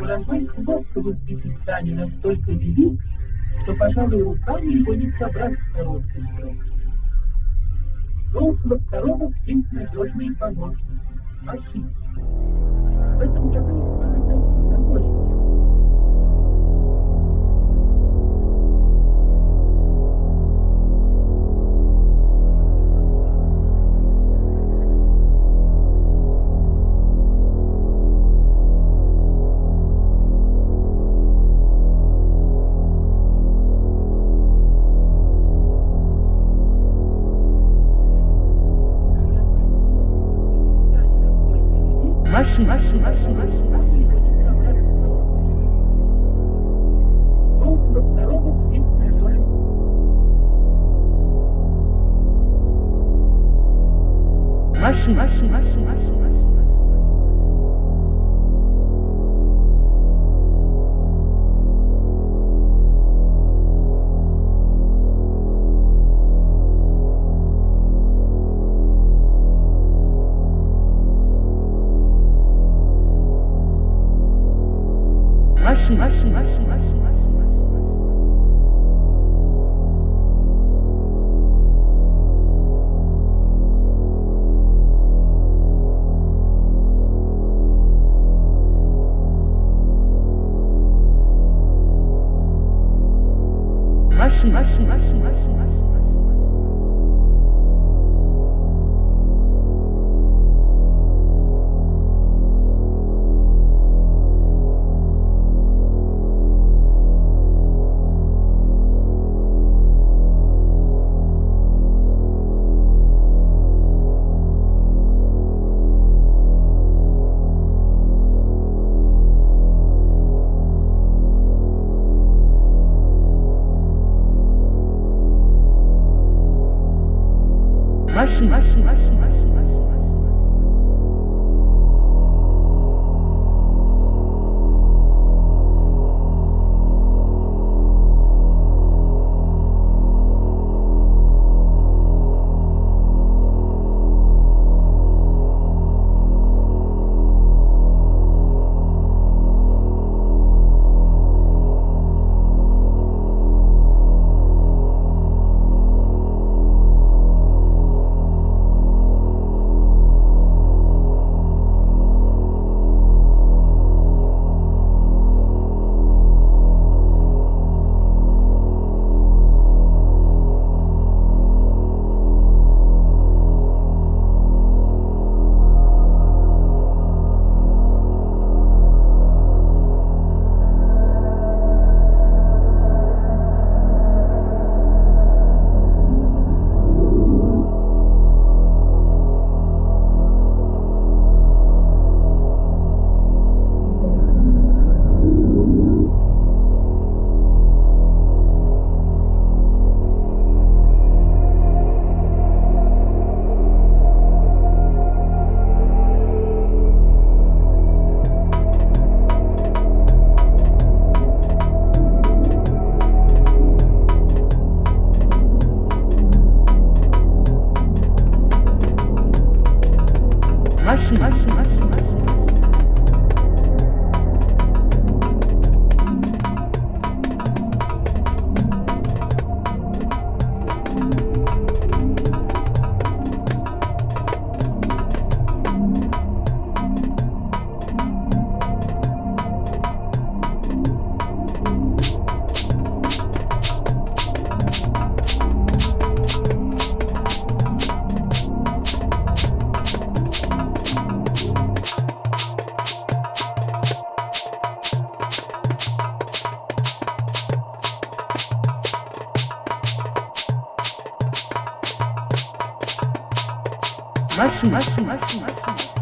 Урожай хлопка в Узбекистане настолько велик, что, пожалуй, руками его не собрать в короткий срок. Но у хлопкоробов есть надежный помощник – машина. В этом году Russian, Russian, Russian. Maschen. Maschen. Maschen. Maschen. Maschen, Maschen, Maschen, Maschen. Maschinen. Maschinen. Maschinen. Maschinen. Maschen, Maschen, Maschen, Maschen.